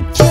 Yeah.